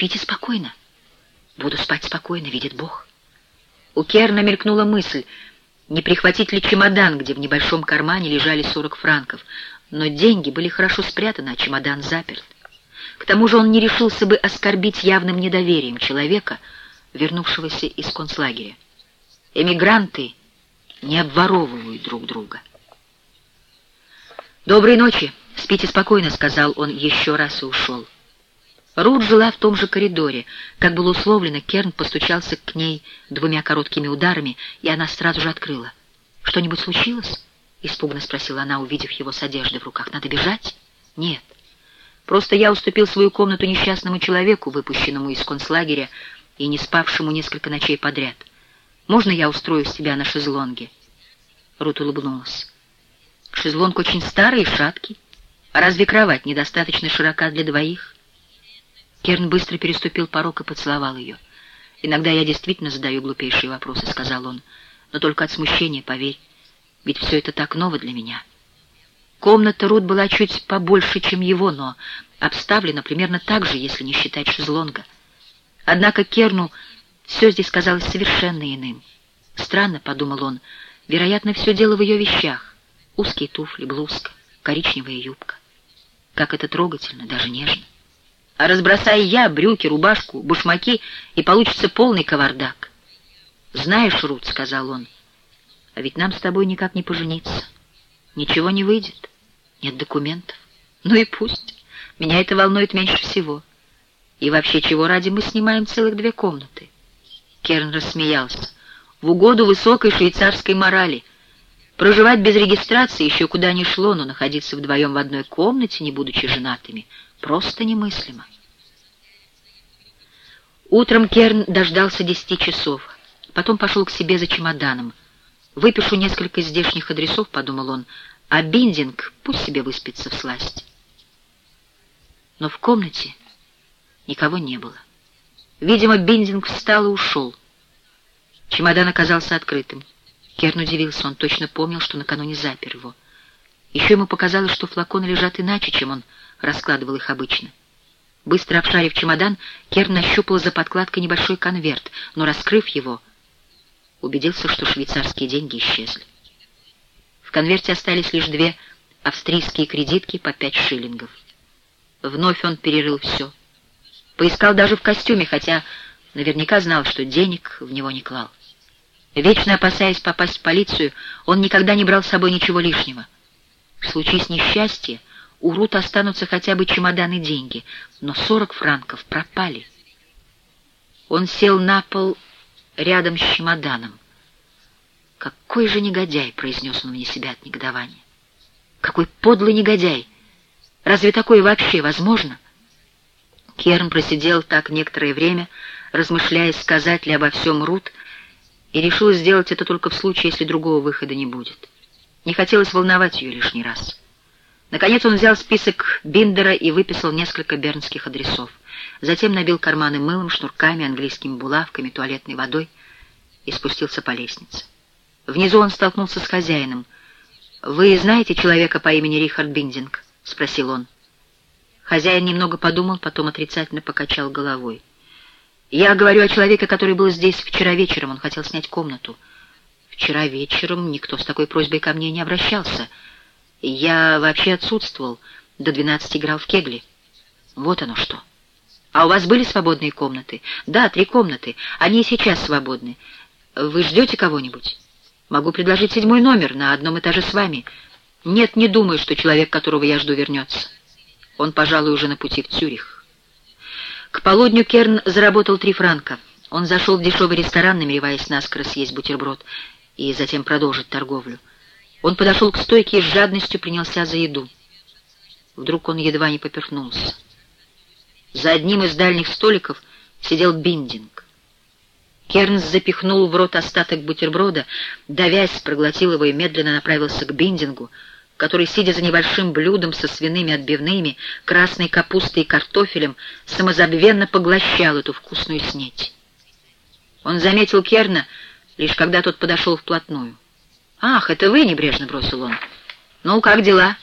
спите спокойно. Буду спать спокойно, видит Бог. У Керна мелькнула мысль, не прихватить ли чемодан, где в небольшом кармане лежали сорок франков, но деньги были хорошо спрятаны, а чемодан заперт. К тому же он не решился бы оскорбить явным недоверием человека, вернувшегося из концлагеря. Эмигранты не обворовывают друг друга. «Доброй ночи, спите спокойно», — сказал он еще раз и ушел. Рут жила в том же коридоре. Как было условлено, Керн постучался к ней двумя короткими ударами, и она сразу же открыла. «Что-нибудь случилось?» — испуганно спросила она, увидев его с одеждой в руках. «Надо бежать?» «Нет. Просто я уступил свою комнату несчастному человеку, выпущенному из концлагеря и не спавшему несколько ночей подряд. Можно я устрою себя на шезлонге?» Рут улыбнулась. «Шезлонг очень старый и шаткий. А разве кровать недостаточно широка для двоих?» Керн быстро переступил порог и поцеловал ее. «Иногда я действительно задаю глупейшие вопросы», — сказал он, — «но только от смущения, поверь, ведь все это так ново для меня». Комната Рут была чуть побольше, чем его, но обставлена примерно так же, если не считать шезлонга. Однако Керну все здесь казалось совершенно иным. Странно, — подумал он, — вероятно, все дело в ее вещах. Узкие туфли, блузка, коричневая юбка. Как это трогательно, даже нежно. А разбросай я брюки, рубашку, башмаки, и получится полный кавардак. «Знаешь, Рут, — сказал он, — а ведь нам с тобой никак не пожениться. Ничего не выйдет, нет документов. Ну и пусть. Меня это волнует меньше всего. И вообще, чего ради мы снимаем целых две комнаты?» Керн рассмеялся. «В угоду высокой швейцарской морали. Проживать без регистрации еще куда ни шло, но находиться вдвоем в одной комнате, не будучи женатыми — Просто немыслимо. Утром Керн дождался десяти часов. Потом пошел к себе за чемоданом. «Выпишу несколько здешних адресов», — подумал он, «а Биндинг пусть себе выспится в сласть». Но в комнате никого не было. Видимо, Биндинг встал и ушел. Чемодан оказался открытым. Керн удивился, он точно помнил, что накануне запер его. Еще ему показалось, что флаконы лежат иначе, чем он раскладывал их обычно. Быстро обшарив чемодан, Керн нащупал за подкладкой небольшой конверт, но, раскрыв его, убедился, что швейцарские деньги исчезли. В конверте остались лишь две австрийские кредитки по пять шиллингов. Вновь он перерыл все. Поискал даже в костюме, хотя наверняка знал, что денег в него не клал. Вечно опасаясь попасть в полицию, он никогда не брал с собой ничего лишнего. В случае несчастья у Рут останутся хотя бы чемоданы деньги, но сорок франков пропали. Он сел на пол рядом с чемоданом. «Какой же негодяй!» — произнес он вне себя от негодования. «Какой подлый негодяй! Разве такое вообще возможно?» Керн просидел так некоторое время, размышляя, сказать ли обо всем Рут, и решил сделать это только в случае, если другого выхода не будет. Не хотелось волновать ее лишний раз. Наконец он взял список Биндера и выписал несколько бернских адресов. Затем набил карманы мылом, шнурками, английскими булавками, туалетной водой и спустился по лестнице. Внизу он столкнулся с хозяином. «Вы знаете человека по имени Рихард Биндинг?» — спросил он. Хозяин немного подумал, потом отрицательно покачал головой. «Я говорю о человеке, который был здесь вчера вечером. Он хотел снять комнату. Вчера вечером никто с такой просьбой ко мне не обращался». Я вообще отсутствовал, до двенадцати играл в кегли. Вот оно что. А у вас были свободные комнаты? Да, три комнаты. Они и сейчас свободны. Вы ждете кого-нибудь? Могу предложить седьмой номер на одном этаже с вами. Нет, не думаю, что человек, которого я жду, вернется. Он, пожалуй, уже на пути в Цюрих. К полудню Керн заработал три франка. Он зашел в дешевый ресторан, намереваясь наскоро съесть бутерброд и затем продолжить торговлю. Он подошел к стойке и с жадностью принялся за еду. Вдруг он едва не поперхнулся. За одним из дальних столиков сидел Биндинг. Кернс запихнул в рот остаток бутерброда, давясь, проглотил его и медленно направился к Биндингу, который, сидя за небольшим блюдом со свиными отбивными, красной капустой и картофелем, самозабвенно поглощал эту вкусную снеть. Он заметил Керна, лишь когда тот подошел вплотную. «Ах, это вы!» — небрежно бросил он. «Ну, как дела?»